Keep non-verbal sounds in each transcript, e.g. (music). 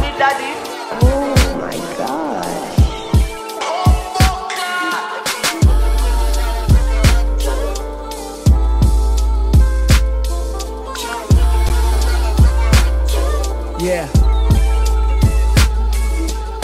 Me daddy. Oh my god. Yeah.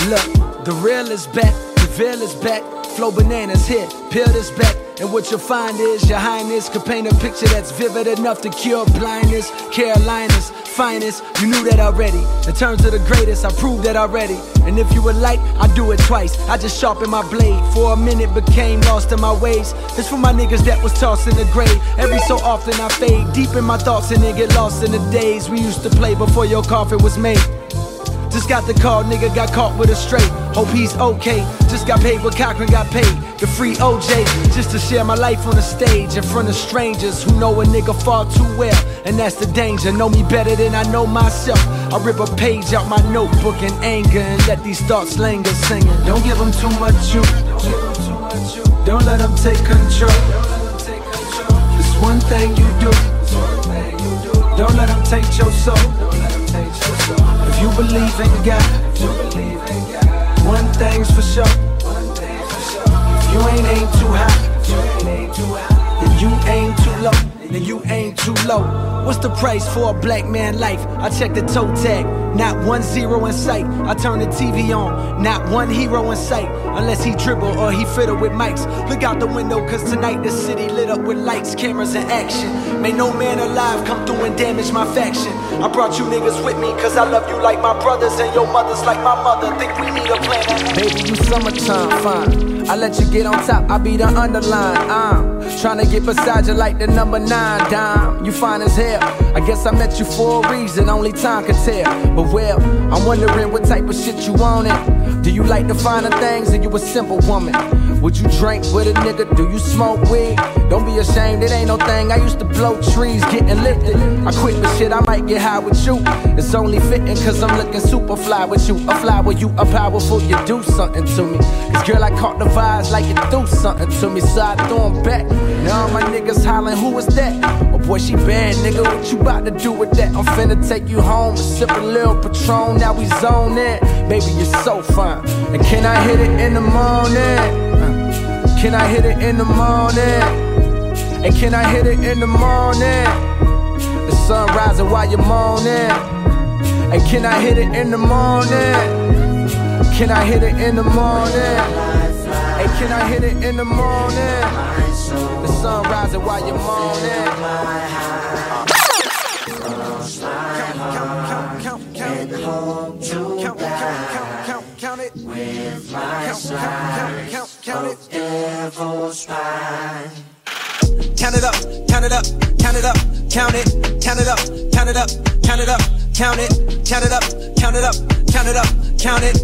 Look, the real is back, the veil is back. Flow bananas here, peel this back. And what you'll find is your highness could paint a picture that's vivid enough to cure blindness. Carolina's finest, you knew that already. In terms of the greatest, I proved that already. And if you would like, I'd do it twice. I just sharpen my blade. For a minute, became lost in my ways. This for my niggas that was tossed in the grave. Every so often, I fade deep in my thoughts and then get lost in the days we used to play before your coffin was made. Just got the call, nigga got caught with a straight. Hope he's okay. Just got paid what Cochran got paid. The free OJ, just to share my life on the stage in front of strangers who know a nigga far too well. And that's the danger. Know me better than I know myself. I rip a page out my notebook in anger and let these thoughts linger singing. Don't give them too much you. Don't let them take control. It's one thing you do. Don't let them take your soul. You believe in God, one thing's for sure. If you ain't aim too high, then you aim too low. Then you aim too low. What's the price for a black man life? I check the toe tag, not one zero in sight. I turn the TV on, not one hero in sight. Unless he dribble or he fiddle with mics. Look out the window, cause tonight the city lit up with lights, cameras, and action. May no man alive come through and damage my faction. I brought you niggas with me, cause I love you like my brothers, and your mothers like my mother. Think we need a plan. Baby, you summertime fine. I let you get on top, I be the underline. I'm trying to get beside you like the number nine dime. You fine as hell. I guess I met you for a reason, only time can tell. But well, I'm wondering what type of shit you want it. Do you like the finer things or you a simple woman? Would you drink with a nigga? Do you smoke weed? Don't be ashamed, it ain't no thing. I used to blow trees, getting lifted. I quit the shit, I might get high with you. It's only fitting cause I'm looking super fly with you. A fly with you, a powerful, you do something to me. Cause girl, I caught the vibes like you do something to me. So I threw 'em back. Now my niggas hollering, who is that? Oh boy, she bad, nigga. What you about to do with that? I'm finna take you home and sip a little Patron. Now we zone in. Baby, you're so fine. And can I hit it in the morning? Uh, Can I hit it in the morning? And can I hit it in the morning? The sun rising while you're moaning. And can I hit it in the morning? Can I hit it in the morning? Hey, can I hit it in the morning? The sun rising while you're moaning. Count, count, count, count, count, count, count, count, count it. With my count, count, count, count it. Count it up, count it up, count it up, count it, count it up, count it up, count it up, count it, count it up, count it up, count it up, count it.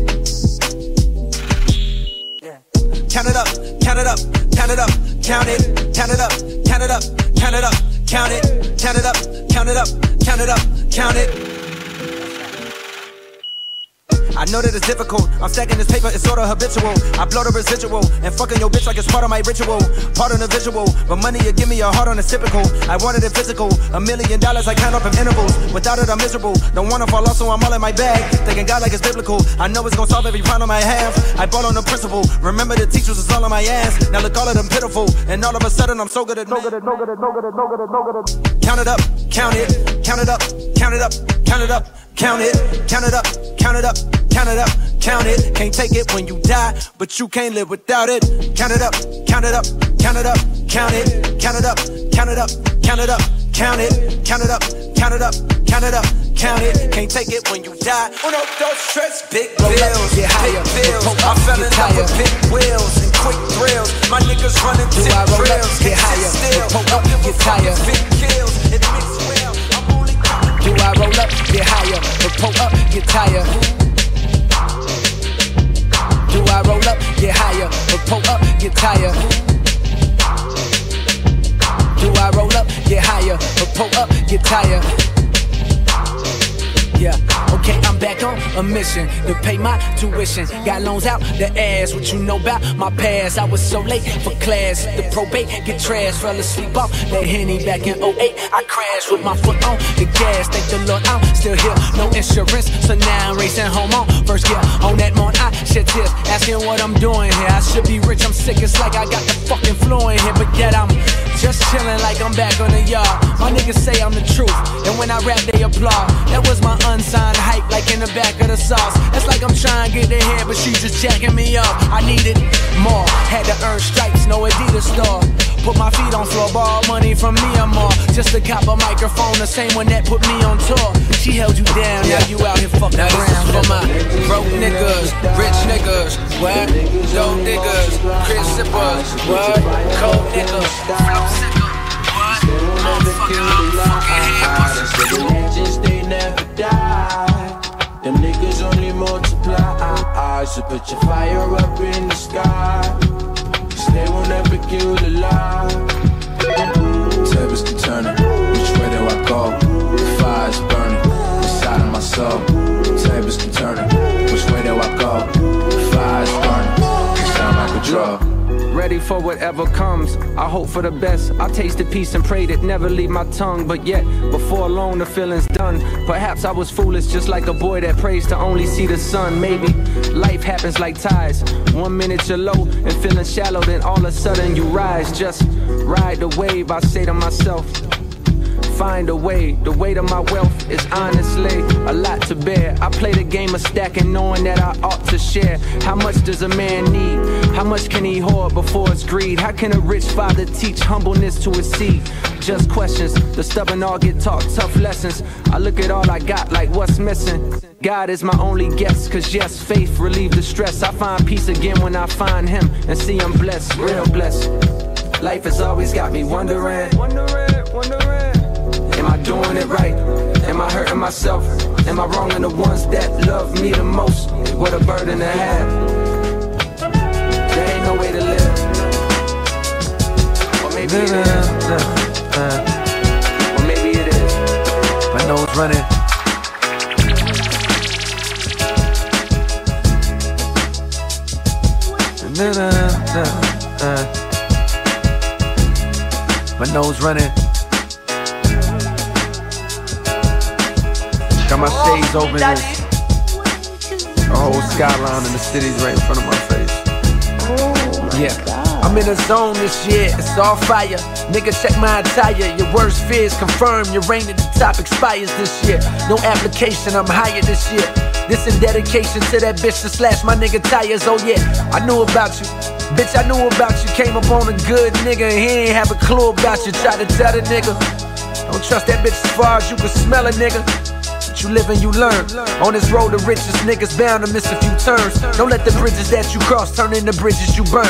Count it up, count it up, count it up, count it, count it up, count it up, count it up, count it, count it up, count it up, count it up, count it. I know that it's difficult. I'm stacking this paper, it's sorta habitual. I blow the residual and fucking your bitch like it's part of my ritual. Part of the visual, but money you give me a heart on it's typical. I wanted it physical, a million dollars I count up in intervals. Without it, I'm miserable. Don't wanna fall off, so I'm all in my bag. Thinking God like it's biblical. I know it's gonna solve every problem I have. I bought on the principle. Remember the teachers was all on my ass. Now look all of them pitiful, and all of a sudden I'm so good at no good at no good at no good at no good at no good at. Count it up, count it, count it up, count it up, count it up, count it, count it up, count it up. Count it up, count it. Can't take it when you die, but you can't live without it. Count it up, count it up, count it up, count it, count it up, count it up, count it up, count it, count it up, count it up, count it up, count it. Can't take it when you die. Oh no, don't. Big bills, big bills. I fell in love with big wheels and quick thrills. My niggas running tip drills. Get higher, still. Don't give a fuck if big kills. It mix well. I'm only Do I roll up, get higher, but pull up, get tired? Do I roll up, get higher, or pull up, get tired? Do I roll up, get higher, or pull up, get tired? Yeah, okay, I'm back on a mission to pay my tuition. Got loans out the ass, what you know about my past. I was so late for class, the probate get trashed. Fell asleep off that henny back in 08. I crashed with my foot on the gas. Thank the Lord I'm still here, no insurance. So now I'm racing home on first gear. On that morning, I shed tears, asking what I'm doing here. I should be rich, I'm sick, it's like I got the fucking flu in here, but yet I'm just chilling like I'm back on the yard. My niggas say I'm the truth, and when I rap, they applaud. That was my unsigned hype, like in the back of the sauce. It's like I'm trying to get the head, but she's just jacking me up. I needed more, had to earn stripes, no Adidas store. Put my feet on floor, borrow money from me or more. Just to cop a microphone, the same one that put me on tour. She held you down, yeah. now you out here fucking now around. for my broke niggas, rich niggas, what? Dope niggas, Chris sippers, what? Cold niggas, flow sicker, what? Motherfucker, I'm fucking Legends, they never die. Multiply. So put your fire up in the sky they will never kill the lie. Tables can turn it, which way do I go? The fire's burning inside of my soul. Tables can turn it, which way do I go? The fire's burning inside my control ready for whatever comes. I hope for the best. I tasted peace and prayed it never leave my tongue. But yet, before long, the feeling's done. Perhaps I was foolish, just like a boy that prays to only see the sun. Maybe life happens like tides. One minute you're low and feeling shallow, then all of a sudden you rise. Just ride the wave, I say to myself find a way. The weight of my wealth is honestly a lot to bear. I play the game of stacking, knowing that I ought to share. How much does a man need? How much can he hoard before it's greed? How can a rich father teach humbleness to his seed? Just questions. The stubborn all get taught tough lessons. I look at all I got like what's missing. God is my only guess, cause yes, faith relieve the stress. I find peace again when I find Him and see I'm blessed, real blessed. Life has always got me wondering. Am I doing it right? Am I hurting myself? Am I wronging the ones that love me the most? What a burden to have. There ain't no way to live. Or maybe it is. Uh, uh, uh. Or maybe it is. My nose running. My nose running. Got my shades open. The whole skyline in the city's right in front of my face. yeah. I'm in a zone this year, it's all fire. Nigga, check my attire. Your worst fears confirm your reign at the top expires this year. No application, I'm higher this year. This in dedication to that bitch to slash my nigga tires. Oh yeah, I knew about you. Bitch, I knew about you. Came up on a good nigga and he ain't have a clue about you. Try to tell the nigga. Don't trust that bitch as far as you can smell a nigga you live and you learn. On this road, the richest niggas bound to miss a few turns. Don't let the bridges that you cross turn into bridges you burn.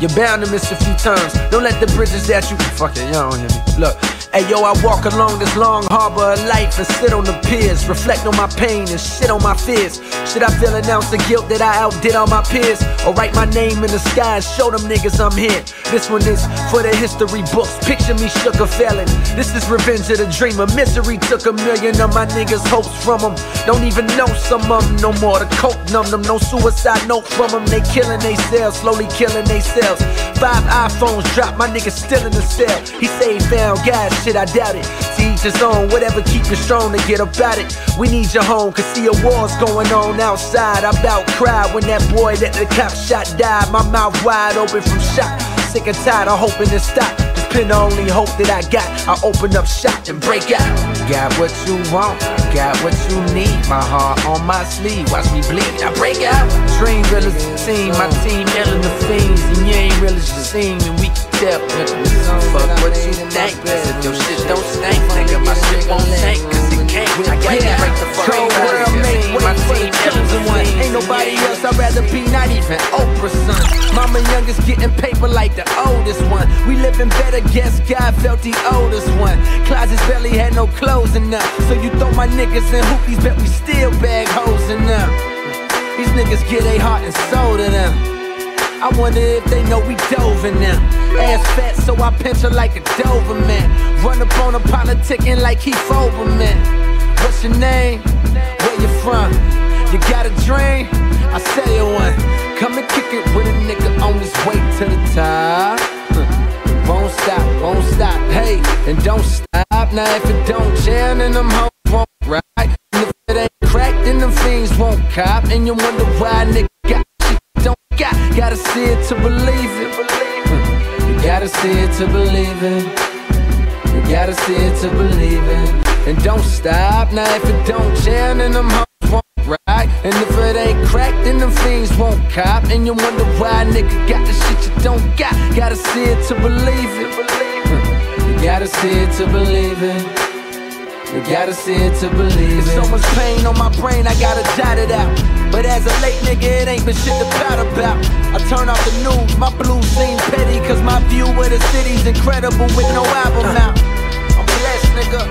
You're bound to miss a few turns. Don't let the bridges that you fuck it, y'all don't hear me. Look, Hey yo, I walk along this long harbor of life and sit on the piers, reflect on my pain and shit on my fears. Should I feel an ounce of guilt that I outdid all my peers? Or write my name in the sky and show them niggas I'm here? This one is for the history books. Picture me shook or failing. This is revenge of the dreamer. Misery took a million of my niggas' hopes from them. Don't even know some of them no more. The coke numb them. No suicide note from them. They killing they cells, slowly killing they cells. Five iPhones dropped, my niggas still in the cell. He say he found God shit, I doubt it. To each his own, whatever keep you strong to get about it. We need your home, cause see a war's going on outside. I about cried when that boy that the cop shot died. My mouth wide open from shock. Sick and tired of hoping to stop. It's been the only hope that I got. I open up shop and break out. Got what you want, got what you need. My heart on my sleeve, watch me bleed. I break out. Dream real as a team, my team ill the fiends, and you ain't real as you we tell Fuck what you think. If your shit don't stink, nigga, my shit won't tank. Cause it can't. I can't yeah. break the fuck Cold world make way for the chosen one. Ain't nobody else, I'd rather be not even Oprah's son. Mama youngest getting paper like the oldest one. We living better, guess God felt the oldest one. Closets barely had no clothes enough. So you throw my niggas in hoopies, bet we still bag hoes them. These niggas get a heart and soul to them. I wonder if they know we dove in them. Ass fat, so I pinch her like a Doberman. Run up on a politicking like he Foberman. What's your name? Where you from? You got a dream? I sell you one. Come and kick it with a nigga on his way to the top. (laughs) Won't stop, won't stop, hey, and don't stop. Now if it don't jam, then them hoes won't ride. And if it ain't cracked, then them fiends won't cop. And you wonder why nigga got. Gotta see it to believe it. You gotta see it to believe it. You gotta see it to believe it. And don't stop. Now if it don't jam, then hoes won't ride. And if it ain't cracked, then them fiends won't cop. And you wonder why nigga got the shit you don't got. Gotta see it to believe it. You gotta see it to believe it. You gotta see it to believe it. So much pain on my brain, I gotta jot it out. But as a late nigga, it ain't been shit to pout about. I turn off the news, my blues seem petty, cause my view of the city's incredible with no album out. I'm blessed, nigga.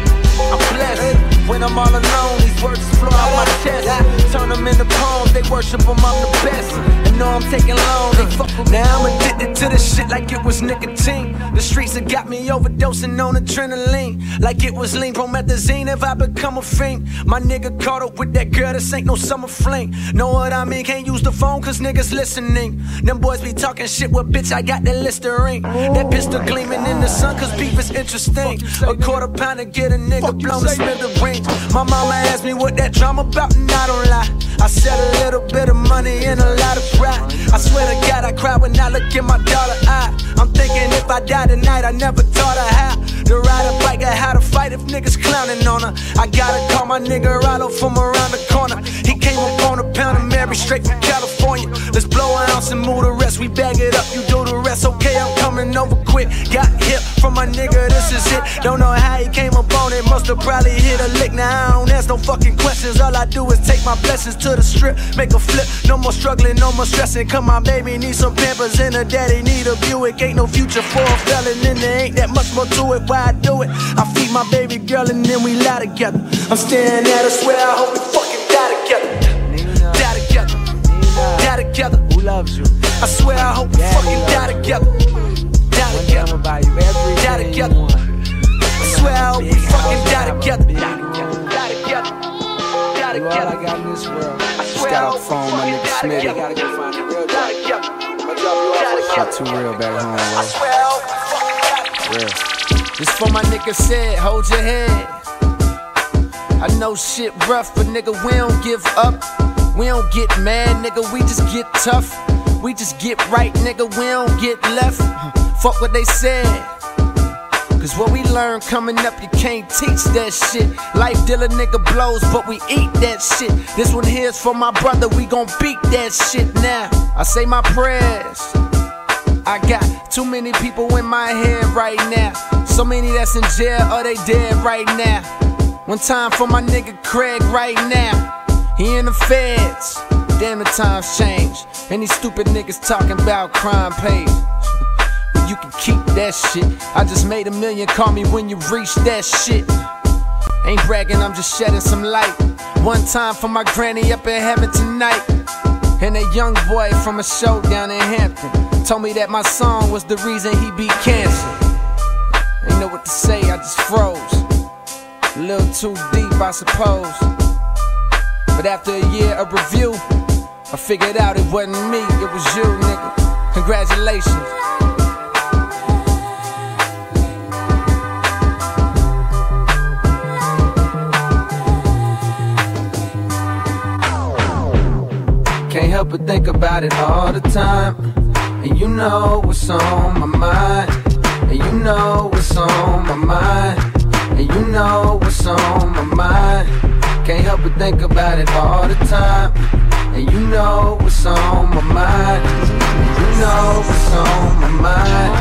I'm blessed. When I'm all alone, these words flow out my chest. Turn them into poems, they worship them, I'm the best. And know I'm taking long, they fuck with me. Now I'm addicted to this shit like it was nicotine. The streets have got me overdosing on adrenaline. Like it was lean promethazine if I become a fiend. My nigga caught up with that girl, this ain't no summer fling. Know what I mean? Can't use the phone cause niggas listening. Them boys be talking shit, well, bitch, I got that Listerine. That pistol gleaming in the sun cause beef is interesting. A quarter pound to get a nigga blown to My mama asked me what that drama about, and I don't lie. I said a little bit of money and a lot of pride. I swear to God, I cry when I look in my daughter eye. I'm thinking if I die tonight, I never taught her how to ride a bike or how to fight if niggas clowning on her. I gotta call my nigga Rollo from around the corner. He came up pound of Mary straight from California. Let's blow an ounce and move the rest. We bag it up, you do the rest. Okay, I'm coming over quick. Got hip from my nigga, this is it. Don't know how he came up on it, must've probably hit a lick. Now I don't ask no fucking questions. All I do is take my blessings to the strip, make a flip. No more struggling, no more stressing. Come on, baby, need some pampers and a daddy need a Buick. Ain't no future for a felon, and there ain't that much more to it. Why I do it? I feed my baby girl and then we lie together. I'm staring at her, swear I hope we fucking loves you? I swear I hope we fucking die together. Die One day I'ma together. you everything Die together. I swear I hope we fucking die together. Die together. Die together. Die You all I together. got in this world. I swear got I hope we fucking die together. Gotta go find the real Die together. Die together. too real back home, I bro. swear I hope we fucking die together. Real. This for my nigga said, hold your head. I know shit rough, but nigga, we don't give up. We don't get mad, nigga, we just get tough. We just get right, nigga, we don't get left. Fuck what they said. Cause what we learn coming up, you can't teach that shit. Life dealer nigga blows, but we eat that shit. This one here's for my brother, we gon' beat that shit now. I say my prayers. I got too many people in my head right now. So many that's in jail or they dead right now. One time for my nigga Craig right now. He in the feds. Damn, the times change. And these stupid niggas talking about crime. Well, you can keep that shit. I just made a million, call me when you reach that shit. Ain't bragging, I'm just shedding some light. One time for my granny up in heaven tonight. And a young boy from a show down in Hampton told me that my song was the reason he beat cancer. Ain't know what to say, I just froze. A little too deep, I suppose. But after a year of review, I figured out it wasn't me, it was you, nigga. Congratulations. Can't help but think about it all the time. And you know what's on my mind. And you know what's on my mind. And you know what's on my mind. Can't help but think about it all the time. And you know what's on my mind. You know what's on my mind.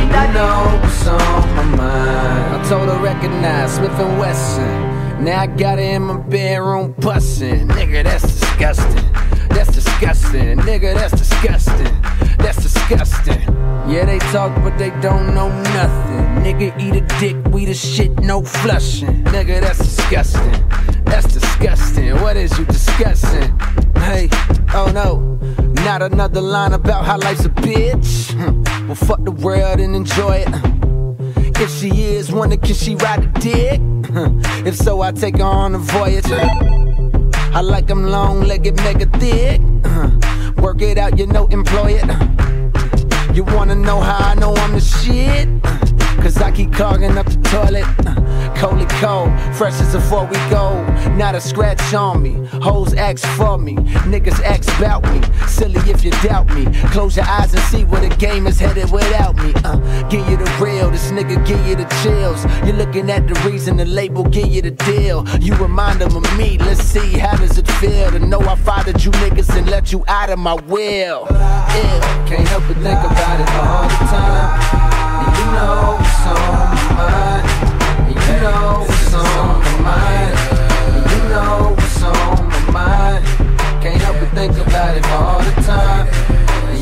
You know what's on my mind. I told her recognize Smith and Wesson. Now I got it in my bedroom bussin'. Nigga, that's disgusting. That's disgusting. Nigga, that's disgusting. That's disgusting. Yeah, they talk, but they don't know nothing. Nigga, eat a dick, we the shit, no flushing. Nigga, that's disgusting. That's disgusting. What is you discussing? Hey, oh no. Not another line about how life's a bitch. Hmm. Well, fuck the world and enjoy it. Hmm. If she is, wonder can she ride a dick? Hmm. if so, I take her on a voyage. I like them long legged, mega thick. Hmm. Work it out, you know, employ it. You wanna know how I know I'm the shit? Cause I keep clogging up the toilet. Coldly cold, fresh as before we go. Not a scratch on me. Hoes ask for me. Niggas ask about me. Silly if you doubt me. Close your eyes and see where the game is headed without me. Uh, give you the real, this nigga give you the chills. You're looking at the reason the label give you the deal. You remind them of me. Let's see how does it feel to know I fathered you niggas and let you out of my will. Ew. Can't help but think about it all the time. And you know what's on my mind. You know what's on my mind. You know what's on my mind. Can't help but think about it all the time.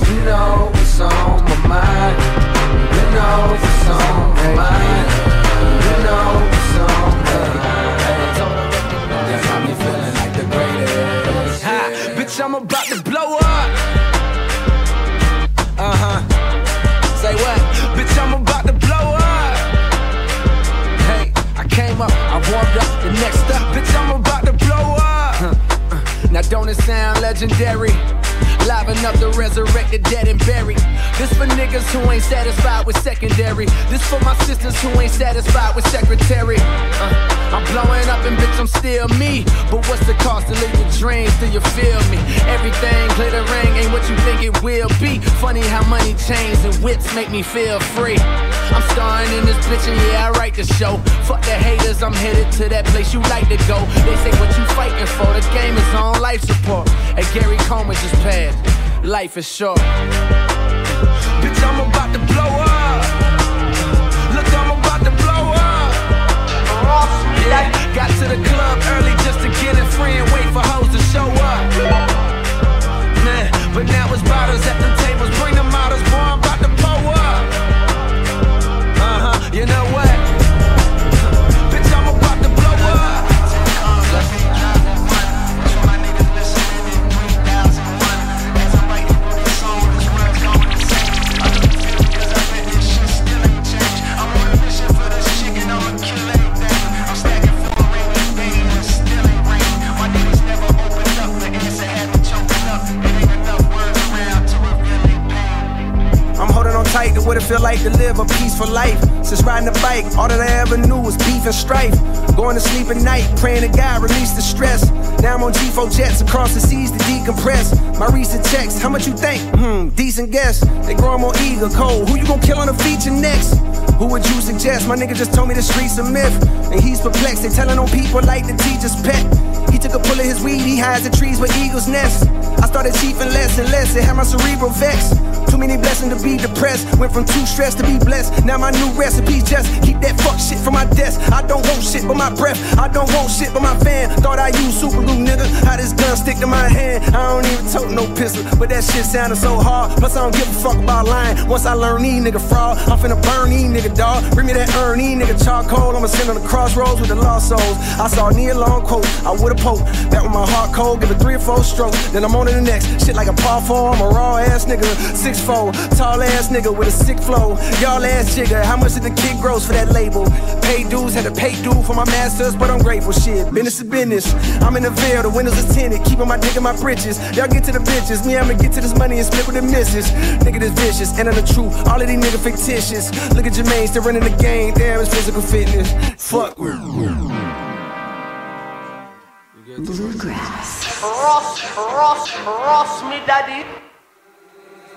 You know what's on my mind. You know what's on my mind. You know what's on Up the resurrected, dead and buried. This for niggas who ain't satisfied with secondary. This for my sisters who ain't satisfied with secretary. Uh, I'm blowing up and bitch, I'm still me. But what's the cost to live your dreams? Do you feel me? Everything glittering ain't what you think it will be. Funny how money chains and whips make me feel free. I'm starring in this bitch and yeah, I write the show. Fuck the haters, I'm headed to that place you like to go. They say what you fighting for, the game is on life support. And Gary Coleman just passed. Life is short. Bitch, I'm about to blow up. Look, I'm about to blow up. Yeah, got to the club early just to get it free and wait for hoes to show up. Man, but now it's bottles at them feel like to live a peaceful life. Since riding the bike, all that I ever knew was beef and strife. Going to sleep at night, praying to God release the stress. Now I'm on G4 jets across the seas to decompress. My recent checks, how much you think? Hmm, decent guess. They growing more eager, cold. Who you gonna kill on the feature next? Who would you suggest? My nigga just told me the streets a myth, and he's perplexed. They telling on people like the teacher's pet. He took a pull of his weed, he hides the trees where eagles nest. I started chiefing less and less, it had my cerebral vexed. Too many blessings to be depressed. Went from too stressed to be blessed. Now my new recipe just keep that fuck shit from my desk. I don't want shit but my breath. I don't want shit but my fan. Thought I used super glue, nigga. How this gun stick to my hand? I don't even tote no pistol, but that shit sounded so hard. Plus I don't give a fuck about lying. Once I learn these nigga fraud, I'm finna burn these nigga dog. Bring me that these nigga charcoal. I'ma send on the crossroads with the lost souls. I saw near long quote. I would've poked that with my heart cold. Give it three or four strokes, then I'm on to the next. Shit like a par four. I'm a raw ass nigga, six four, tall ass nigga with a sick flow. Y'all ass jigger. How much did the kid gross for that label? Pay dues, had to pay due for my masters, but I'm grateful. Shit, business is business. I'm in the veil, the windows is tinted, keeping my dick in my britches. Y'all get to the bitches, me I'ma get to this money and split with the misses. Nigga this vicious, and I'm the truth. All of these niggas fictitious. Look at Jermaine still running the game. Damn, it's physical fitness. Fuck. Bluegrass. Ross, Ross, Ross me daddy.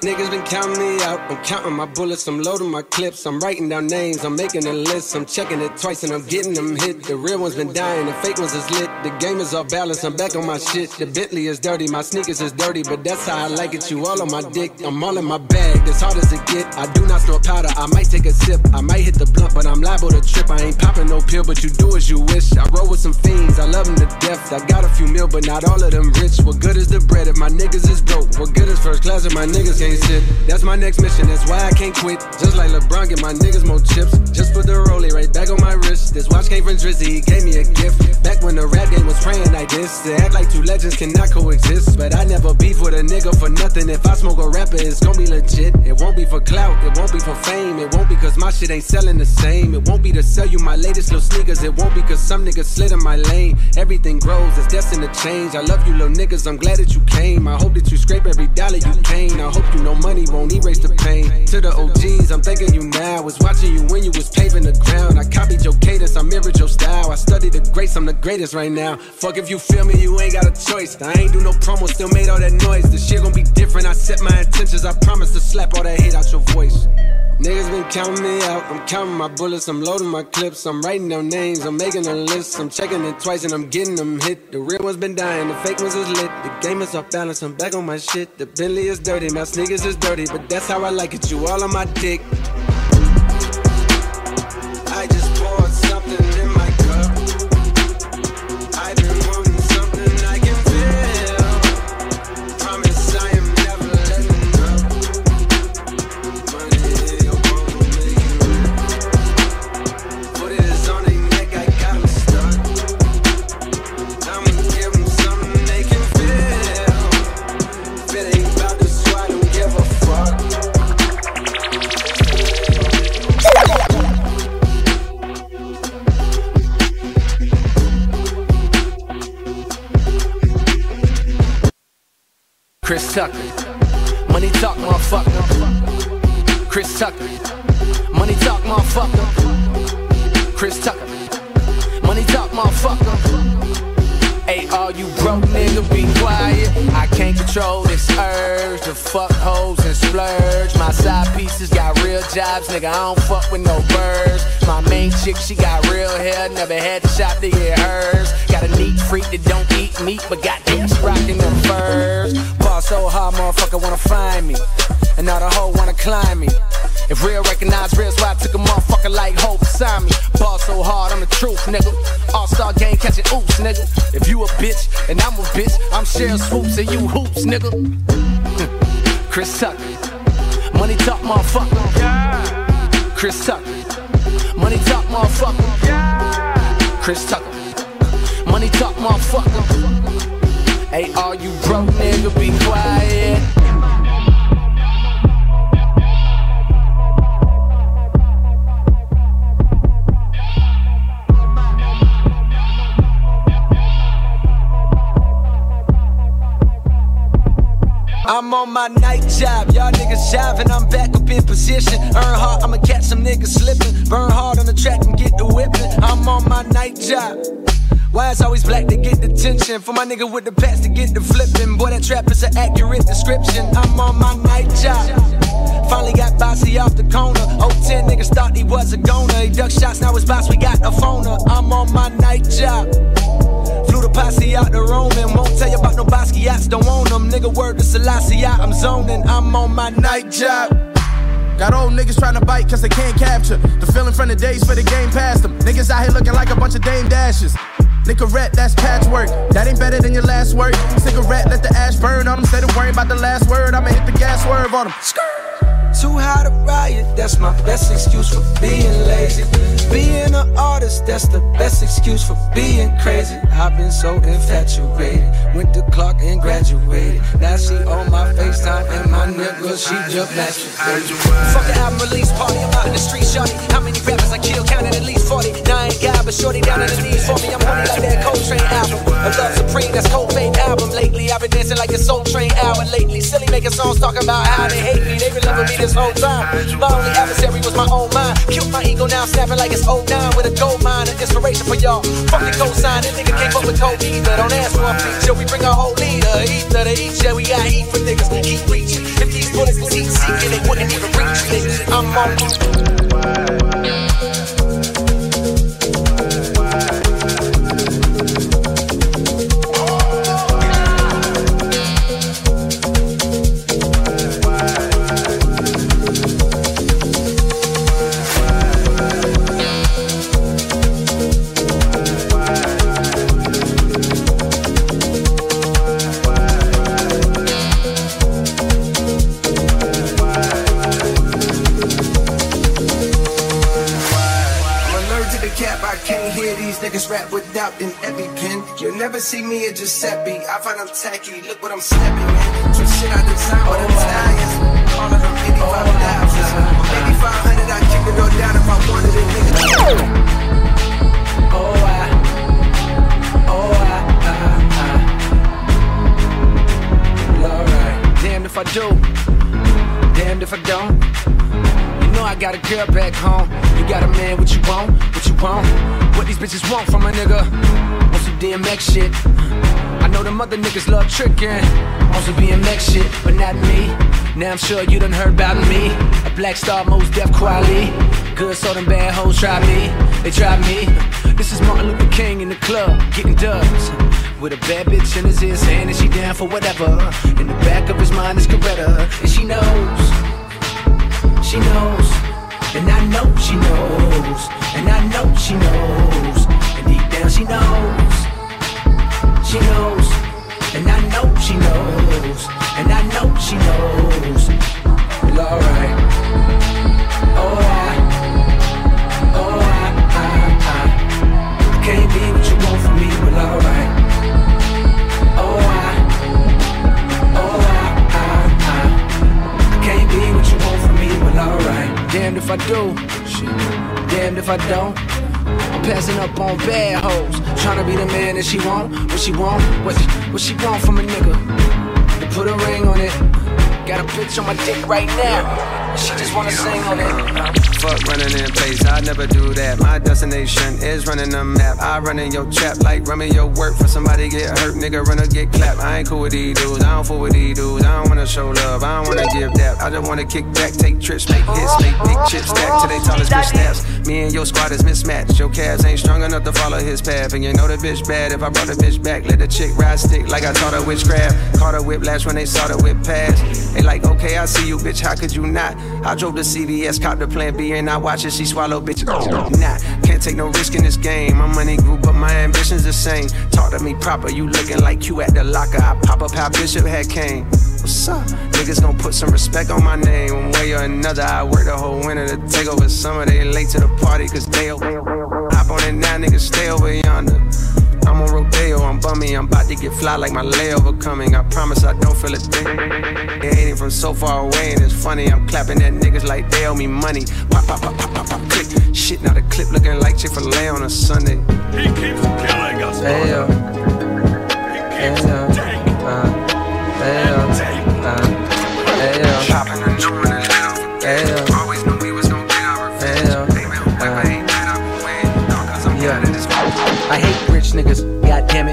Niggas been counting me out. I'm counting my bullets. I'm loading my clips. I'm writing down names. I'm making a list. I'm checking it twice and I'm getting them hit. The real ones been dying. The fake ones is lit. The game is off balance. I'm back on my shit. The Bentley is dirty. My sneakers is dirty, but that's how I like it. You all on my dick. I'm all in my bag. As hard as it get. I do not store powder. I might take a sip. I might hit the blunt, but I'm liable to trip. I ain't popping no pill, but you do as you wish. I roll with some fiends. I love them to death. I got a few mil, but not all of them rich. What good is the bread if my niggas is broke? What good is first class if my niggas sit? That's my next mission. That's why I can't quit. Just like LeBron, get my niggas more chips. Just put the rollie right back on my wrist. this. This watch came from Drizzy, he gave me a gift. Back when the rap game was praying like this. To act like two legends cannot coexist. But I never beef with a nigga for nothing. If I smoke a rapper, it's gonna be legit. It won't be for clout, it won't be for fame. It won't be cause my shit ain't selling the same. It won't be to sell you my latest little sneakers. It won't be cause some niggas slid in my lane. Everything grows, it's destined to change. I love you, little niggas, I'm glad that you came. I hope that you scrape every dollar you came. I hope you know money won't erase the pain. To the OGs, I'm thanking you now. Was watching you when you was paving the ground. I copied your cadence, I mirrored your style. I studied the greats, I'm the greatest right now. Fuck if you feel me, you ain't got a choice. I ain't do no promo, still made all that noise. The shit gon' be different. I set my intentions, I promise to slap all that hate out your voice. Niggas been counting me out. I'm counting my bullets. I'm loading my clips. I'm writing down names. I'm making a list. I'm checking it twice and I'm getting them hit. The real ones been dying. The fake ones is lit. The game is off balance. I'm back on my shit. The Bentley is dirty. My sneakers is dirty. But that's how I like it. You all on my dick. Tucker. Money talk, motherfucker. Chris Tucker. Money talk, motherfucker. Chris Tucker. Money talk, motherfucker. Hey, all you broke nigga, be quiet. I can't control this urge to fuck hoes and splurge. My side pieces got real jobs, nigga. I don't fuck with no birds. My main chick, she got real hair, never had to shop to get hers. Got a neat freak that don't eat meat, but goddamn, she rockin' them furs. So hard, motherfucker wanna find me, and now the hoe wanna climb me. If real recognize real, so I took a motherfucker like Hope beside me. Ball so hard, I'm the truth, nigga. All star game catching oops, nigga. If you a bitch and I'm a bitch, I'm Sheryl Swoopes and you hoops, nigga. (laughs) Chris Tucker. Money talk, motherfucker. Chris Tucker. Money talk, motherfucker. Chris Tucker. Money talk, motherfucker. Hey, all you broke nigga, be quiet. I'm on my night job, y'all niggas jiving, I'm back up in position. Earn hard, I'ma catch some niggas slipping. Burn hard on the track and get the whipping. I'm on my night job. Why it's always black to get the tension? For my nigga with the pants to get the flipping. Boy, that trap is an accurate description. I'm on my night job. Finally got bossy off the corner. Oh, 10 niggas thought he was a goner. He duck shots, now his boss, we got a phoner. I'm on my night job. Flew the posse out to Rome and won't tell you about no Basquiat's, don't own them. Nigga, word to Selassie, I'm zoning. I'm on my night job. Got old niggas trying to bite cause they can't capture the feeling from the days where the game passed them. Niggas out here looking like a bunch of Dame Dashes. Nicorette, that's patchwork. That ain't better than your last work. Cigarette, let the ash burn on them. Instead of worrying about the last word, I'ma hit the gas swerve on them. Too high to riot, that's my best excuse for being lazy. Being an artist, that's the best excuse for being crazy. I've been so infatuated, went to Clark and graduated. Now she on my FaceTime and my nigga, she just masturbated. Fuck an album release party, I'm out in the street, shorty. How many rappers I kill? Counted at least 40. Now I ain't but shorty down on the knees for me. I'm horny like that Coltrane album. A Love Supreme, that's Cold Fade album. Lately, I've been dancing like a Soul Train hour. Lately, silly making songs talking about how they hate me. They been loving me this whole time. My only adversary was my own mind. Killed my ego now, snapping like it's 09 with a gold mine. Inspiration for y'all. Fuck the cosign, that nigga came up with cold either. Don't ask for a feature, we bring a whole leader. Ether to each, yeah, we got heat for niggas. Keep reaching. If these bullets was heat seeking, they wouldn't even reach niggas. I'm on. See me at Giuseppe. I find I'm tacky, look what I'm snapping, man. Some shit I design with Italians. All of them 85,000. 8500, I kick the door down if I wanted it, nigga. Oh, I, oh, I, I, I. Alright. Damned if I do, damned if I don't. You know I got a girl back home. You got a man, what you want? What you want? What these bitches want DMX shit. I know them other niggas love tricking. On some BMX shit, but not me. Now I'm sure you done heard about me. A black star, Mos Def quality. Good, so them bad hoes try me. They try me. This is Martin Luther King in the club, getting dubs. With a bad bitch in his ear saying that she down for whatever. In the back of his mind is Coretta, and she knows. She knows, and I know she knows, and I know she knows, and deep down she knows. She knows, and I know she knows, and I know she knows. Alright. Oh, I, oh, I, I, I can't be what you want from me, well, alright. Oh, I, oh, I, I, I can't be what you want from me, well, alright. Damned if I do. Damned if I don't. Passing up on bad hoes, tryna be the man that she want. What she want, what, what she want from a nigga? To put a ring on it. Got a bitch on my dick right now. She just wanna sing on it. Fuck running in place, I never do that. My destination is running the map. I run in your trap like running your work for somebody get hurt. Nigga, run or get clapped. I ain't cool with these dudes, I don't fool with these dudes. I don't wanna show love, I don't wanna give that. I just wanna kick back, take trips, make hits, make big chips, stack till they tallest bitch snaps. Me and your squad is mismatched. Your calves ain't strong enough to follow his path. And you know the bitch bad. If I brought the bitch back, let the chick ride stick like I taught her witchcraft. Caught her whiplash when they saw the whip pass. They like, okay, I see you, bitch. How could you not? I drove to CVS, caught the plan B, and I watch it. She swallow, bitch. Nah, can't take no risk in this game. My money grew, but my ambitions the same. Talk to me proper, you looking like you at the locker. I pop up how Bishop had came. What's up? Niggas gon' put some respect on my name. One way or another, I work the whole winter to take over summer. They late to the party, cause they hop on it now, niggas stay over yonder. I'm on Rodeo, I'm bummy, I'm about to get fly like my layover coming. I promise I don't feel a thing. They hating from so far away, and it's funny. I'm clapping at niggas like they owe me money. Pop, pop, pop, pop, pop, pop, click. Shit, now the clip looking like Chick fil A on a Sunday. He keeps killing us. Hey yo, He keeps hey yo, taking uh, hey yo, uh, hey yo, Chopping and chewing and little. hey yo, Always knew we was gon' get our revenge. hey yo. Hey, man, whoever ain't that, I will win. No, cause I'm Yeah. good at this. I hate rich niggas, god damn it.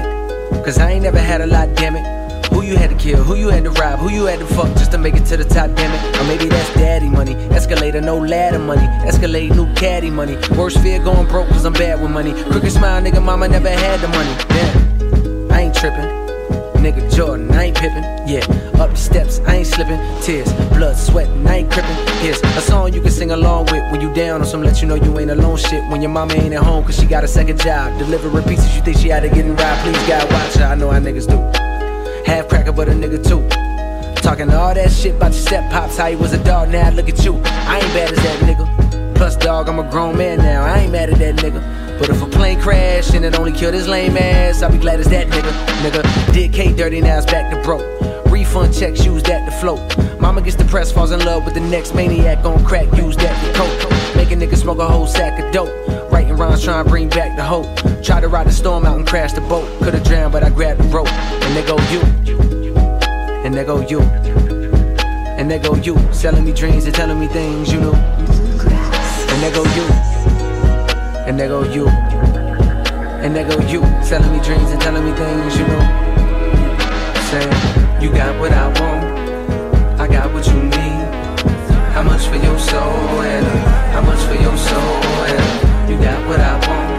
Cause I ain't never had a lot, damn it. Who you had to kill, who you had to rob, who you had to fuck just to make it to the top, damn it. Or maybe that's daddy money. Escalator, no ladder money. Escalate, new caddy money. Worst fear going broke cause I'm bad with money. Crooked smile, nigga, mama never had the money. Damn, I ain't tripping. Nigga Jordan, I ain't pippin', yeah. Up the steps, I ain't slipping. Tears, blood, sweatin', I ain't crippin'. Here's a song you can sing along with when you down on some let you know you ain't alone shit. When your mama ain't at home cause she got a second job. Delivering pieces you think she had to get in. Please God watch her, I know how niggas do. Half cracker, but a nigga too. Talking all that shit about your step pops, how he was a dog, now look at you. I ain't bad as that nigga. Plus, dog, I'm a grown man now, I ain't mad at that nigga. But if a plane crash and it only killed his lame ass, I'll be glad as that nigga. Nigga, did K dirty, now it's back to broke. Refund checks, use that to float. Mama gets depressed, falls in love with the next maniac on crack, use that to coke. Make a nigga smoke a whole sack of dope. Writing rhymes, trying to bring back the hope. Try to ride the storm out and crash the boat. Could've drowned, but I grabbed the rope. And there go you. And there go you. And there go you. Selling me dreams and telling me things you knew. And there go you. And there go you. And there go you. Selling me dreams and telling me things you know. Saying, you got what I want. I got what you need. How much for your soul? And how much for your soul? And you got what I want.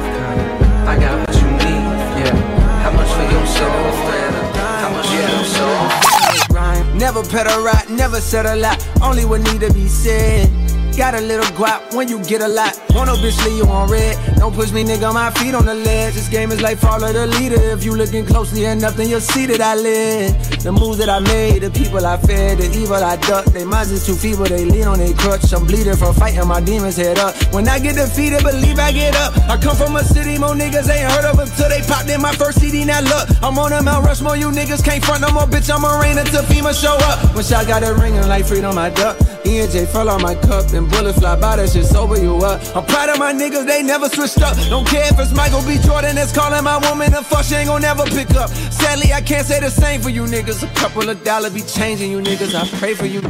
I got what you need. Yeah. How much for your soul? And how much for your soul? Never pedal right, never said a lot, only what need to be said. Got a little guap when you get a lot. Want no bitch leave you on red. Don't push me, nigga, my feet on the ledge. This game is like follow the leader. If you looking closely enough, then you'll see that I live. The moves that I made, the people I fed, the evil I ducked. They minds is too feeble, they lean on their crutch. I'm bleeding from fighting my demons head up. When I get defeated, believe I get up. I come from a city, more niggas ain't heard of until they popped in my first CD. Now look, I'm on a Mount Rushmore, you niggas can't front no more, bitch. I'm a rain until FEMA show up. When I got a ring and like freedom, I duck. E and J fell on my cup, then bullets fly by, that shit sober you up. I'm proud of my niggas, they never switched up. Don't care if it's Michael B. Jordan that's calling my woman a fuck, she ain't gon' never pick up. Sadly, I can't say the same for you niggas. A couple of dollars be changing you niggas, I pray for you.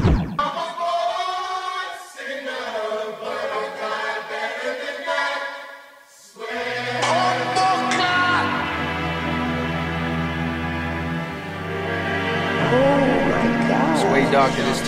Oh my god. It's way darker this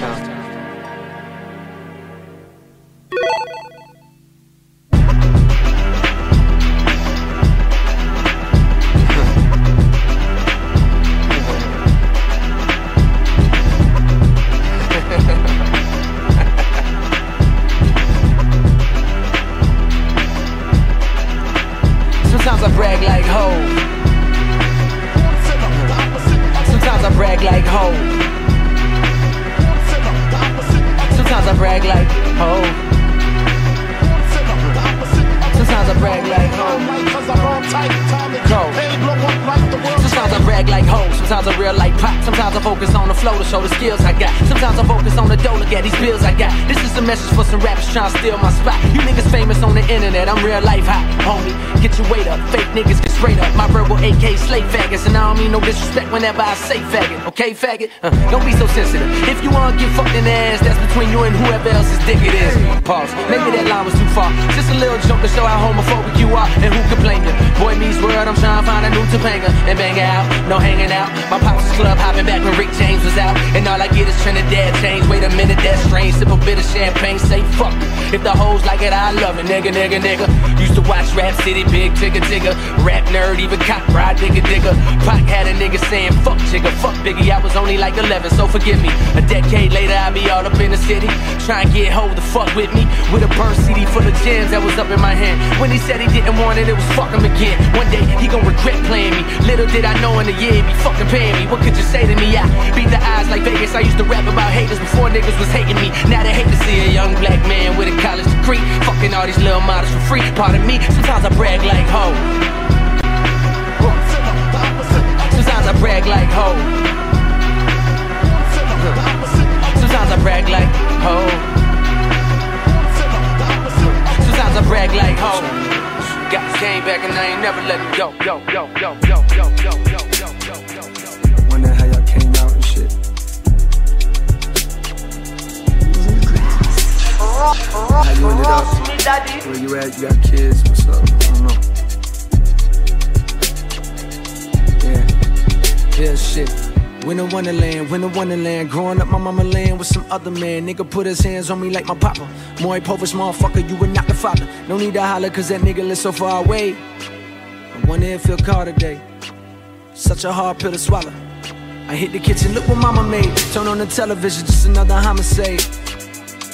disrespect whenever I say faggot. Okay, faggot? Uh, don't be so sensitive. If you wanna get fucked in the ass, that's between you and whoever else's dick it is. Pause. Maybe that line was too far. Just a little joke to show how homophobic you are. And who can blame you? Boy meets world. I'm trying to find a new Topanga and bang out. No hanging out. My pops club hopping back when Rick James was out. And all I get is Trinidad change. Wait a minute, that's strange. Sip a bit of champagne, say fuck it. If the hoes like it, I love it. Nigga, nigga, nigga. Used to watch Rap City, Big Tigger, tigger. Rap nerd, even cop ride, digger, digger. Pac had a nigga saying fuck Jigga, fuck Biggie. I was only like 11, so forgive me. A decade later, I be all up in the city. Try and get hold the fuck with me. With a burn CD full of gems that was up in my hand. When he said he didn't want it, it was fuck him again. One day, he gon' regret playing me. Little did I know in a year, he be fucking paying me. What could you say to me? I beat the eyes like Vegas. I used to rap about haters before niggas was hating me. Now they hate to see a young black man with a college degree. Fucking all these little models for free. Pardon me, sometimes I brag like ho. Sometimes I brag like ho. Sometimes I brag like ho. Sometimes I brag like ho. Got this game back and I ain't never let it go. Yo, yo, yo, yo, yo, yo, yo, yo, yo, yo, yo. Wonder how y'all came out and shit. How you ended up? Daddy. Where you at? You got kids? What's up? I don't know. Yeah. Yeah, shit. Winter Wonderland, Winter Wonderland. Growing up, my mama land with some other man. Nigga put his hands on me like my papa. Maury Povich, motherfucker, you were not the father. No need to holler, cause that nigga lives so far away. I wonder if he'll call today. Such a hard pill to swallow. I hit the kitchen, look what mama made. Turn on the television, just another homicide.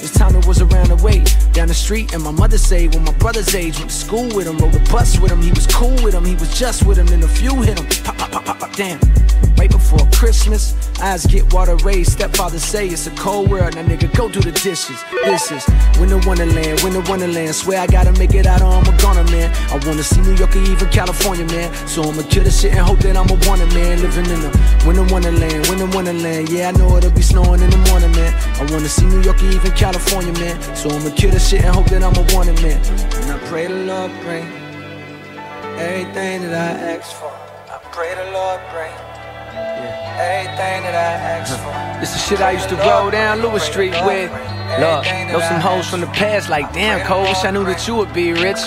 This time it was around the way, down the street, and my mother say when my brother's age went to school with him, rode the bus with him, he was cool with him, he was just with him, then a few hit him, pop, pop, pop, pop, pop, damn. Right before Christmas, eyes get water raised. Stepfather say it's a cold world, now nigga go do the dishes. This is Winter Wonderland, Winter Wonderland. Swear I gotta make it out or I'm a man. I wanna see New York or even California, man. So I'ma kill the shit and hope that I'm a wanted man. Living in the Winter Wonderland, Winter Wonderland. Yeah, I know it'll be snowing in the morning, man. I wanna see New York or even California, man. So I'ma kill the shit and hope that I'm a wanted man. And I pray the Lord bring everything that I ask for. I pray the Lord bring. Everything that I ask for. This is shit I used to roll down Lewis Street with. Look, know some hoes from the past like, damn, Cole, wish I knew that you would be rich.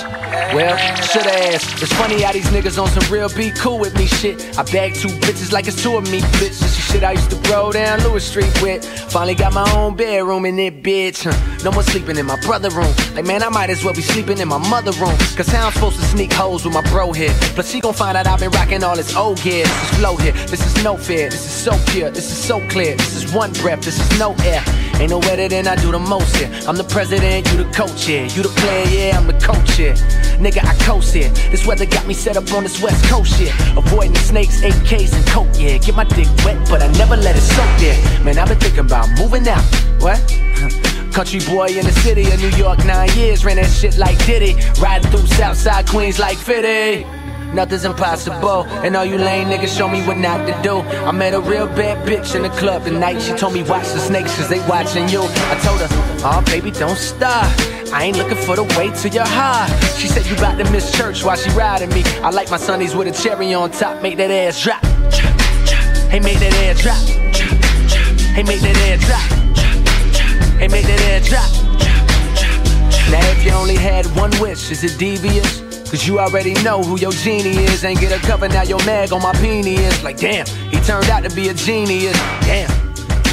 Well, shoulda asked. It's funny how these niggas on some real be cool with me shit. I bag two bitches like it's two of me, bitch. This is shit I used to roll down Lewis Street with. Finally got my own bedroom in it, bitch. Huh. No more sleeping in my brother room. Like, man, I might as well be sleeping in my mother room. Cause how I'm supposed to sneak hoes with my bro here. Plus, she gon' find out I've been rocking all this old gear. This is flow here. This is no fear. This is so pure. This is so clear. This is one breath. This is no air. Ain't no better than I do the most here. I'm the president, you the coach here. You the player, yeah, I'm the coach here. Nigga, I coast here. This weather got me set up on this west coast here. Avoiding the snakes, AKs, and coke, yeah. Get my dick wet, but I never let it soak there. Man, I've been thinking about moving out. What? (laughs) Country boy in the city of New York, nine years, ran that shit like Diddy. Riding through Southside Queens like Fitty. Nothing's impossible, and all you lame niggas show me what not to do. I met a real bad bitch in the club tonight. She told me watch the snakes, cause they watching you. I told her, oh baby, don't stop. I ain't looking for the way to your heart. She said you bout to miss church while she riding me. I like my sunnies with a cherry on top, make that ass drop. Hey, make that ass drop. Hey, make that ass drop. Hey, make that ass drop. Now if you only had one wish, is it devious? Cause you already know who your genie is. Ain't get a cover, now your mag on my peenie is. Like, damn, he turned out to be a genius. Damn.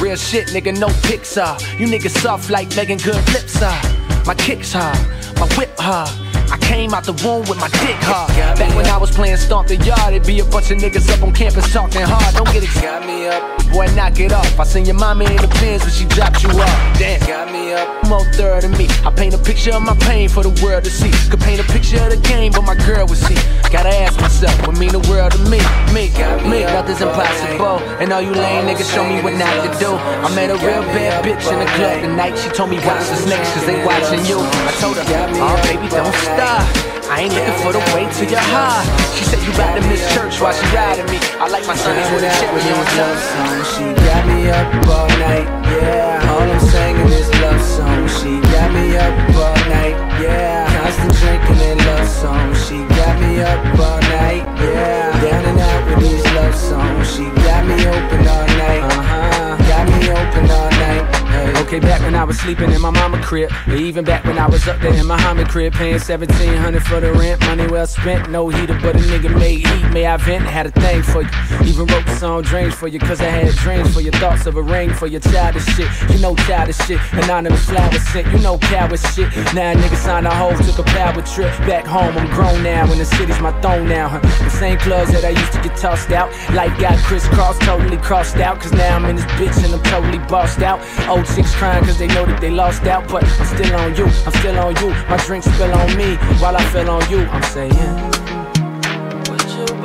Real shit, nigga, no Pixar. You niggas soft like Meagan Good lips are. My kicks hard, my whip hard. Came out the womb with my dick hard. Back when I was playing Stomp the Yard, it'd be a bunch of niggas up on campus talking hard. Don't get excited. Got me up, Boy, knock it off. I seen your mama in the pins when she dropped you off. Damn. got me up. More third of me. I paint a picture of my pain for the world to see. Could paint a picture of the game, but my girl would see. Gotta ask myself, what mean the world to me? Me, got me, nothing's impossible. And all you lame niggas show me what not to do. I met a real bad bitch in the club tonight. She told me watch the snakes, cause they watching you. I told her, oh baby, don't stop. I ain't looking for the way to your heart. She said you about to miss church while she riding me. I like my sunnies with a cherry on top. song. She got me up all night, yeah. All I'm singing is love song. She got me up all night, yeah. Constant drinking and love songs. She got me up all night, yeah. Down and out with these love songs. She got me open all night, Okay, back when I was sleeping in my mama crib, or even back when I was up there in my Muhammad crib, paying seventeen hundred for the rent, money well spent, no heater, but a nigga made heat. May I vent? Had a thing for you, even wrote the song "Dreams" for you, cause I had dreams for your thoughts of a ring for your childish shit. You know childish shit, anonymous flower sent, you know coward shit. Now a nigga signed a hoe, took a power trip back home. I'm grown now, and the city's my throne now. Huh? The same clubs that I used to get tossed out, life got crisscrossed, totally crossed out, cause now I'm in this bitch and I'm totally bossed out. Old chicks crying cause they know that they lost out, but I'm still on you, I'm still on you. My drink spill on me while I feel on you. I'm saying. Would you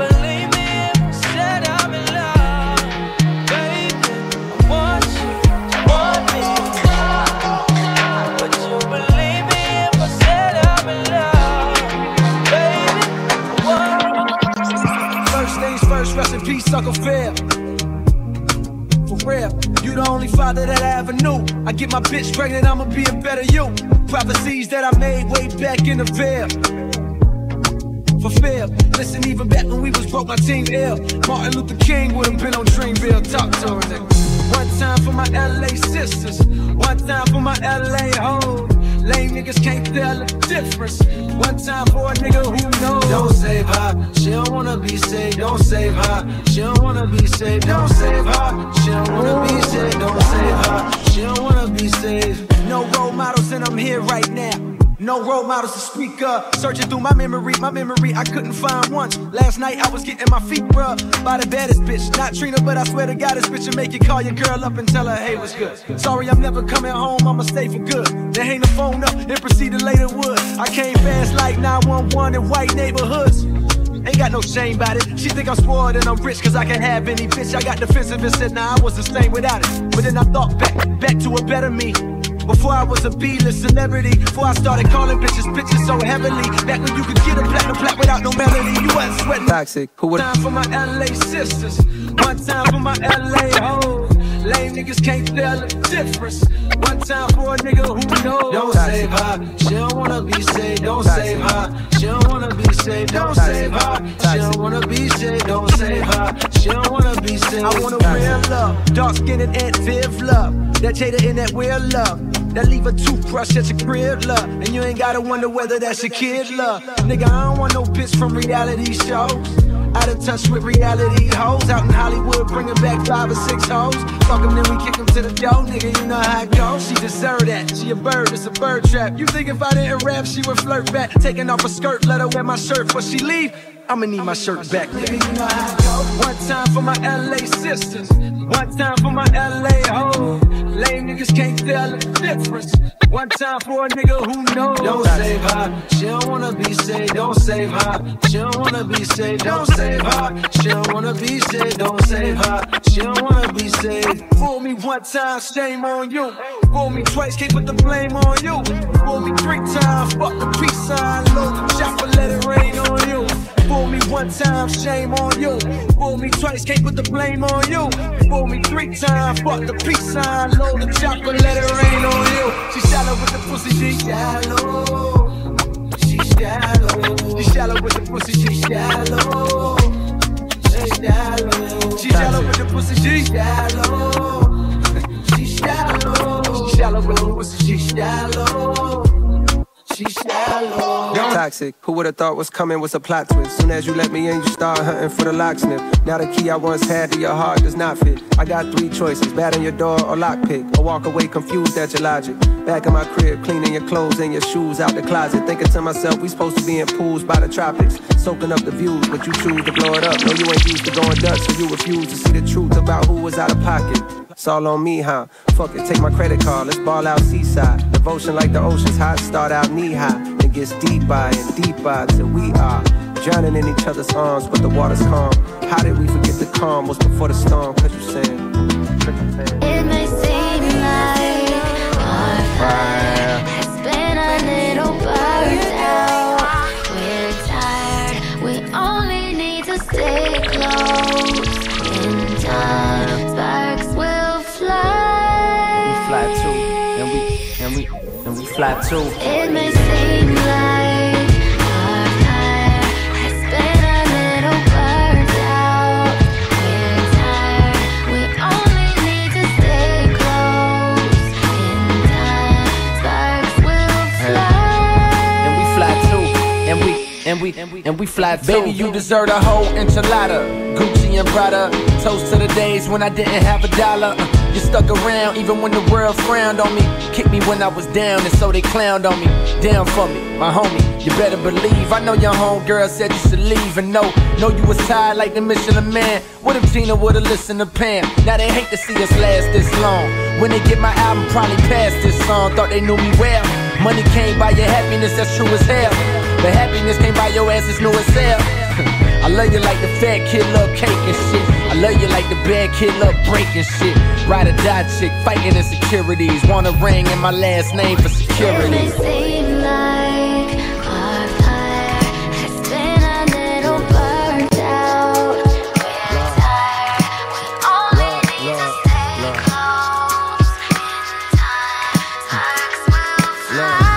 you. For the only father that I ever knew. I get my bitch pregnant, I'ma be a better you. Prophecies that I made way back in the veil. Fulfill. Listen, even back when we was broke, my team ill. Martin Luther King would've been on Dreamville. Talk to her. One time for my LA sisters, one time for my LA hoes. Lame niggas can't tell the difference. One time for a nigga who knows. Don't save her, she don't wanna be saved. Don't save her, she don't wanna be saved. Don't save her, she don't wanna be saved. Don't save her, she don't wanna be saved. No role models, and I'm here right now. No role models to speak up. Searching through my memory, my memory I couldn't find once. Last night I was getting my feet rubbed by the baddest bitch. Not Trina, but I swear to God, this bitch will make you call your girl up and tell her, hey, what's good? Sorry, I'm never coming home, I'ma stay for good. Then hang the phone up and proceed to lay the wood. I came fast like 911 in white neighborhoods. Ain't got no shame about it. She think I'm spoiled and I'm rich cause I can have any bitch. I got defensive and said, nah, I was the same without it. But then I thought back, back to a better me. Before I was a B-list celebrity, before I started calling bitches bitches so heavily. Back when you could get a platinum plaque without no melody, you wasn't sweating. Toxic, who would One time for my LA sisters, one time for my LA hoes. Lame niggas can't tell the difference. One time for a nigga who knows. Don't save her, she don't wanna be saved. Don't save her, she don't wanna be saved. Don't save her, she don't wanna be saved. Don't save her, she don't wanna be saved. I want a real love, dark skinned and Aunt Viv love. That Jada in that weird love. That leave a toothbrush at your crib love. And you ain't gotta wonder whether that's your kid love. Nigga, I don't want no bitch from reality shows. Out of touch with reality hoes. Out in Hollywood, bringing back five or six hoes. Fuck them, then we kick them to the door, nigga. You know how it goes. She deserve that. She a bird, it's a bird trap. You think if I didn't rap, she would flirt back. Taking off her skirt, let her wear my shirt before she leave. I'ma need my shirt back. One time for my LA sisters. One time for my LA hoes. Lame niggas can't tell the difference. One time for a nigga who knows. Don't save her. She don't wanna be saved. Don't save her. She don't wanna be saved. Don't save her. She don't wanna be saved. Don't save her. She don't wanna be saved. Fool me one time, shame on you. Fool me twice, can't put the blame on you. Fool me three times, fuck the peace sign. The chopper, let it rain on you. Fool me one time, shame on you. Fool me twice, can't put the blame on you. Fool me three times, fuck the peace sign. Load the chopper, let it rain on you. She shallow with the pussy, she shallow. She shallow. She shallow with the pussy, she shallow. She shallow. She shallow with the pussy, she shallow. Toxic. Who would have thought was coming was a plot twist? Soon as you let me in, you start hunting for the locksmith. Now the key I once had to your heart does not fit. I got three choices: bat on your door or lockpick, or walk away confused at your logic. Back in my crib, cleaning your clothes and your shoes out the closet. Thinking to myself, we supposed to be in pools by the tropics, soaking up the views, but you choose to blow it up. No, you ain't used to going Dutch, so you refuse to see the truth about who was out of pocket. It's all on me, huh? Fuck it, take my credit card, let's ball out seaside. Devotion like the ocean's hot, start out knee high, and gets deeper and deeper till we are drowning in each other's arms, but the water's calm. How did we forget the calm was before the storm? Cause you said, It may seem like our fire has been a little burnt out. We're tired, we only need to stay close. In time, sparks will fly. We fly too, and we and we and we fly too. It may seem like our fire has been a little burnt out. We're tired, we only need to stay close. In time, sparks will fly. and too, and we and we and we and we fly too. Baby, you deserve a whole enchilada, Gucci and Prada. Toast to the days when I didn't have a dollar. Uh, You stuck around even when the world frowned on me. Kicked me when I was down, and so they clowned on me. Down for me, my homie. You better believe. I know your homegirl said you should leave, and no, know you was tired like the Michelin Man. What if Tina would've listened to Pam? Now they hate to see us last this long. When they get my album, probably past this song. Thought they knew me well. Money came by your happiness, that's true as hell. But happiness came by your ass, it's new as hell. I love you like the fat kid love cake and shit. I love you like the bad kid love breaking shit. Ride or die chick, fighting insecurities. Want a ring in my last name for It may security. like our fire has been a little burnt out. We're tired, we only need to stay close. In time, sparks will fly.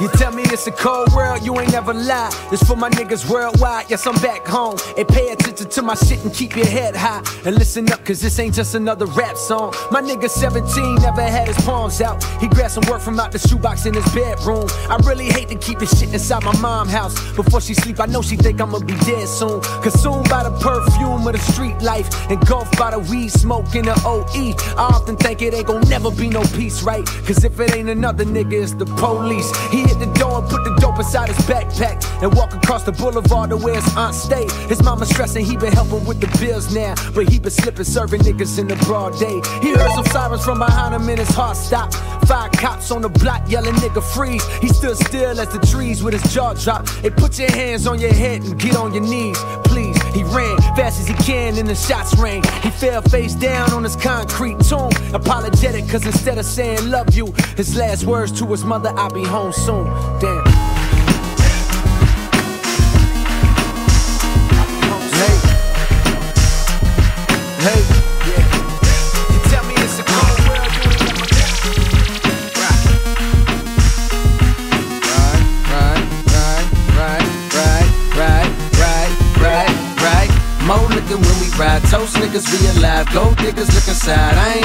You tell me it's a cold world, you ain't never lie. This for my niggas worldwide, yes, I'm back home. And pay attention to my shit and keep your head high. And listen up, cause this ain't just another rap song. My nigga 17 never had his palms out. He grabbed some work from out the shoebox in his bedroom. I really hate to keep this shit inside my mom house. Before she sleep, I know she think I'ma be dead soon. Consumed by the perfume of the street life. Engulfed by the weed smoke in the OE. I often think it ain't gon' never be no peace, right? Cause if it ain't another nigga, it's the police. He hit the door and put the dope inside his backpack and walk across the boulevard to where his aunt stay. His mama stressing he been helping with the bills now, but he been slipping serving niggas in the broad day. He heard some sirens from behind him and his heart stopped. Five cops on the block yelling nigga freeze. He stood still as the trees with his jaw dropped. Hey, put your hands on your head and get on your knees, please. He ran fast as he can and the shots rang. He fell face down on his concrete tomb. Apologetic, cause instead of saying love you, his last words to his mother, I'll be home soon. Damn. Niggas realize, gold diggers look inside. I ain't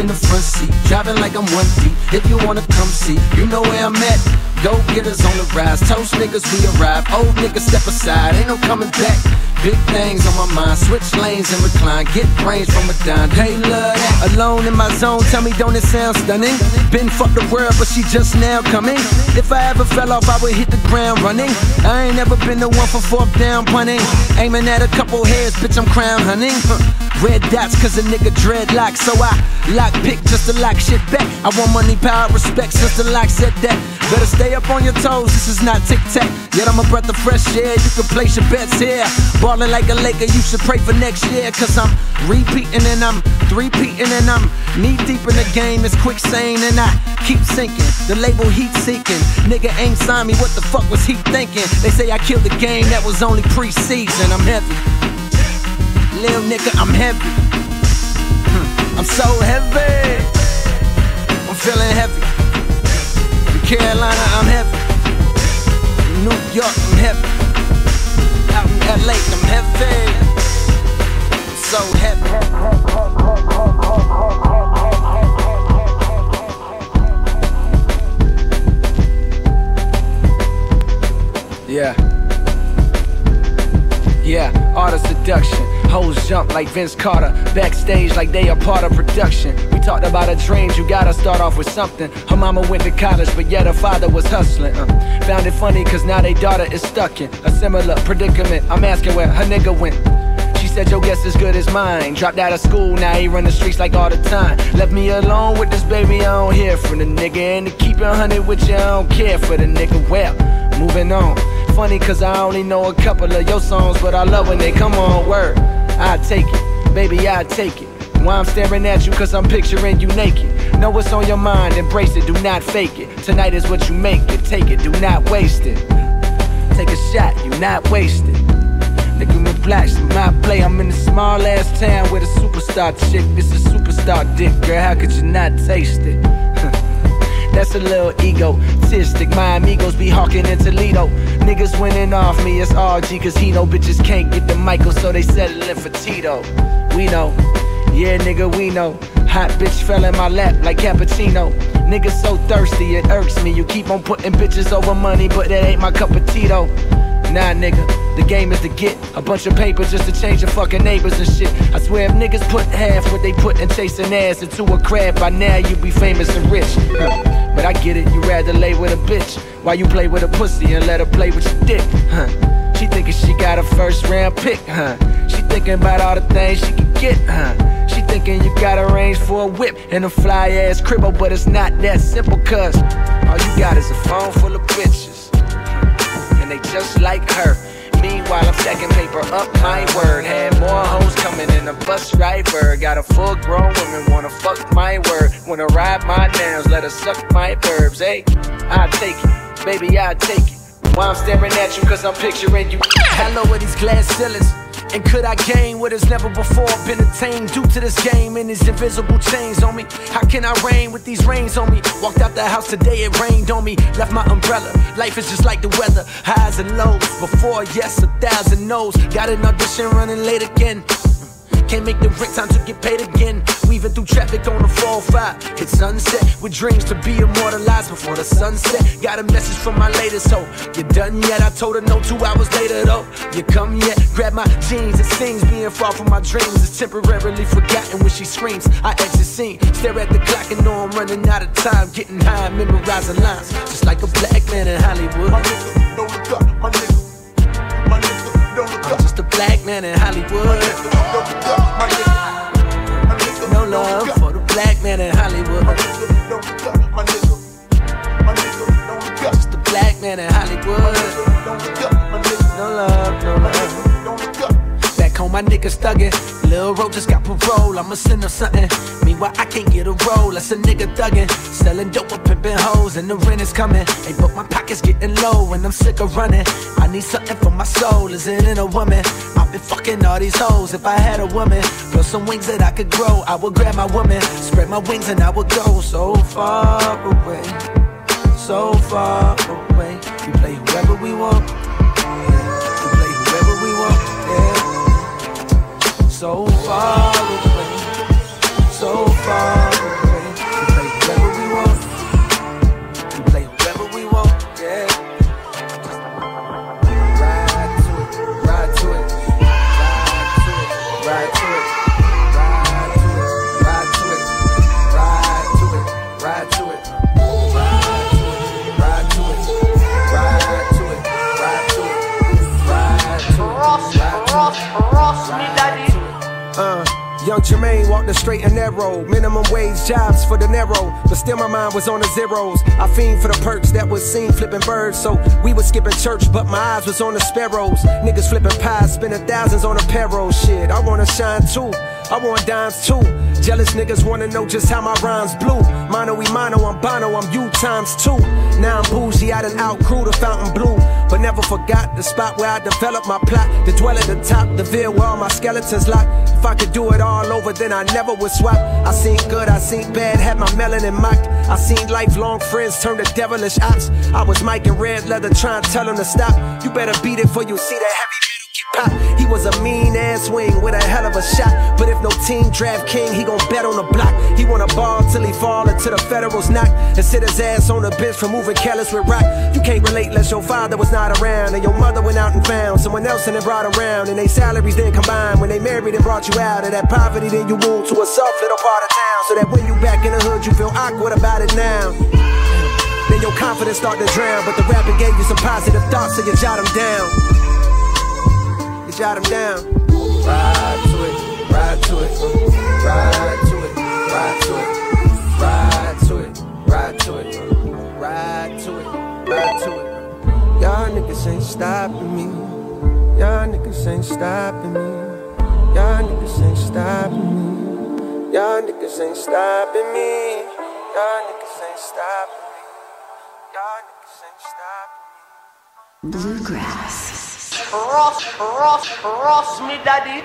in the front seat, driving like I'm one deep. If you wanna come see, you know where I'm at. Go getters on the rise, toast niggas we arrive. Old niggas step aside, ain't no coming back. Big things on my mind, switch lanes and recline. Get brains from a dime. Hey, love that. Alone in my zone, tell me, don't it sound stunning? Been fucked the world, but she just now coming. If I ever fell off, I would hit the ground running. I ain't never been the one for fourth down punting. Aiming at a couple heads, bitch, I'm crown hunting. Red dots, cause a nigga dreadlock. So I lock pick just to lock shit back. I want money, power, respect, since the lock said that. Better stay up on your toes, this is not tic tac. Yet I'm a breath of fresh air, you can place your bets here. Ballin' like a Laker, you should pray for next year. Cause I'm repeating and I'm three-peating and I'm knee deep in the game. It's quicksand and I keep sinking. The label heat seeking. Nigga ain't signed me, what the fuck was he thinking? They say I killed the game, that was only preseason. I'm heavy. Lil nigga, I'm heavy. I'm so heavy. I'm feeling heavy. In Carolina, I'm heavy. In New York, I'm heavy. Out in LA, I'm heavy. I'm so heavy. Yeah. Yeah, art of seduction. Hoes jump like Vince Carter. Backstage like they are part of production. We talked about her dreams, you gotta start off with something. Her mama went to college, but yet her father was hustling. Uh. Found it funny, cause now they daughter is stuck in a similar predicament. I'm asking where her nigga went. She said your guess as good as mine. Dropped out of school, now he run the streets like all the time. Left me alone with this baby, I don't hear from the nigga. And to keep it hundred with you, I don't care for the nigga. Well, moving on. Funny cause I only know a couple of your songs, but I love when they come on word. I take it, baby, I take it. Why I'm staring at you cause I'm picturing you naked. Know what's on your mind, embrace it, do not fake it. Tonight is what you make it, take it, do not waste it. Take a shot, you not wasted. Nigga me in my play. I'm in a small ass town with a superstar chick. This is superstar dick, girl. How could you not taste it? (laughs) That's a little My amigos be hawking in Toledo. Niggas winning off me, it's RG, cause he know bitches can't get the Michael, so they settling for Tito. We know, yeah, nigga, we know. Hot bitch fell in my lap like cappuccino. Niggas so thirsty, it irks me. You keep on putting bitches over money, but that ain't my cup of Tito. Nah, nigga, the game is to get a bunch of paper just to change your fucking neighbors and shit. I swear, if niggas put half what they put in chasing ass into a crab, by now you be famous and rich. Huh. But I get it, you rather lay with a bitch while you play with a pussy and let her play with your dick, huh? She thinking she got a first round pick, huh? She thinking about all the things she can get, huh? She thinking you got a range for a whip and a fly ass cribble, but it's not that simple, cuz all you got is a phone full of bitches they just like her. Meanwhile, I'm stacking paper up my word. Had more hoes coming in a bus driver. Got a full grown woman, wanna fuck my word. Wanna ride my nails, let her suck my verbs. Hey, I take it, baby, I take it. Why I'm staring at you, cause I'm picturing you. Hello with these glass ceilings. And could I gain what has never before been attained due to this game and these invisible chains on me? How can I reign with these reins on me? Walked out the house today, it rained on me. Left my umbrella. Life is just like the weather, highs and lows. Before yes, a thousand no's. Got an audition running late again. Can't make the rent time to get paid again. Weaving through traffic on the 405. It's sunset with dreams to be immortalized before the sunset. Got a message from my latest hoe. You done yet? I told her no two hours later though. You come yet? Grab my jeans. It seems being far from my dreams is temporarily forgotten when she screams. I exit scene, stare at the clock and know I'm running out of time. Getting high, memorizing lines, just like a black man in Hollywood. My nigga, up, my nigga. Black man in Hollywood. No love for the black man in Hollywood. Just a black man in Hollywood. No love, no love. My niggas thuggin'. Lil' Ro just got parole, I'ma send him something. Meanwhile, I can't get a roll, that's a nigga thuggin'. Selling dope or pimpin' hoes, and the rent is coming. Hey, but my pocket's getting low, and I'm sick of running. I need something for my soul, is it in a woman? I've been fucking all these hoes. If I had a woman, plus some wings that I could grow, I would grab my woman, spread my wings, and I would go so far away. So far away. We play whoever we want. so far away, so far away. We play whatever we want, we play whatever we want, yeah. Ride to it, ride to it, ride to it, ride to it. Ride to it, ride to it, ride to it, ride to it. Ride to it, ride to it, ride to it, ride to it. Cross, cross, cross me down. Uh, young Jermaine walked the straight and narrow. Minimum wage jobs for the narrow. But still my mind was on the zeros. I fiend for the perks that was seen flipping birds. So we was skipping church, but my eyes was on the sparrows. Niggas flipping pies, spending thousands on a payroll. Shit, I wanna shine too. I want dimes too. Jealous niggas wanna know just how my rhymes blue. Mono we mono, I'm bono, I'm you times two. Now I'm bougie, I done outgrew the Fontainebleau. But never forgot the spot where I developed my plot. To dwell at the top, the veil where all my skeletons lock. If I could do it all over, then I never would swap. I seen good, I seen bad, had my melanin mocked. I seen lifelong friends turn to devilish ops. I was Mike in red leather trying to tell them to stop. You better beat it for you see that heavy. He was a mean ass wing with a hell of a shot. But if no team draft king, he gon' bet on the block. He wanna ball till he fall until the federals knock. And sit his ass on the bench for moving careless with rock. You can't relate unless your father was not around. And your mother went out and found someone else and then brought around. And they salaries then combined. When they married and brought you out of that poverty, then you moved to a soft little part of town. So that when you back in the hood, you feel awkward about it now. Then your confidence start to drown. But the rapping gave you some positive thoughts, so you jot them down. You jot them down. Ride to it, ride to it, uh, ride to it, ride to it, ride to it, ride to it, uh, ride to it, ride to it. Y'all niggas ain't stopping me. Y'all niggas ain't stopping me. Y'all niggas ain't stopping me. Y'all niggas ain't stopping me. Y'all niggas ain't stopping me. Y'all niggas ain't stopping me. Bluegrass rough, rough, rough me daddy.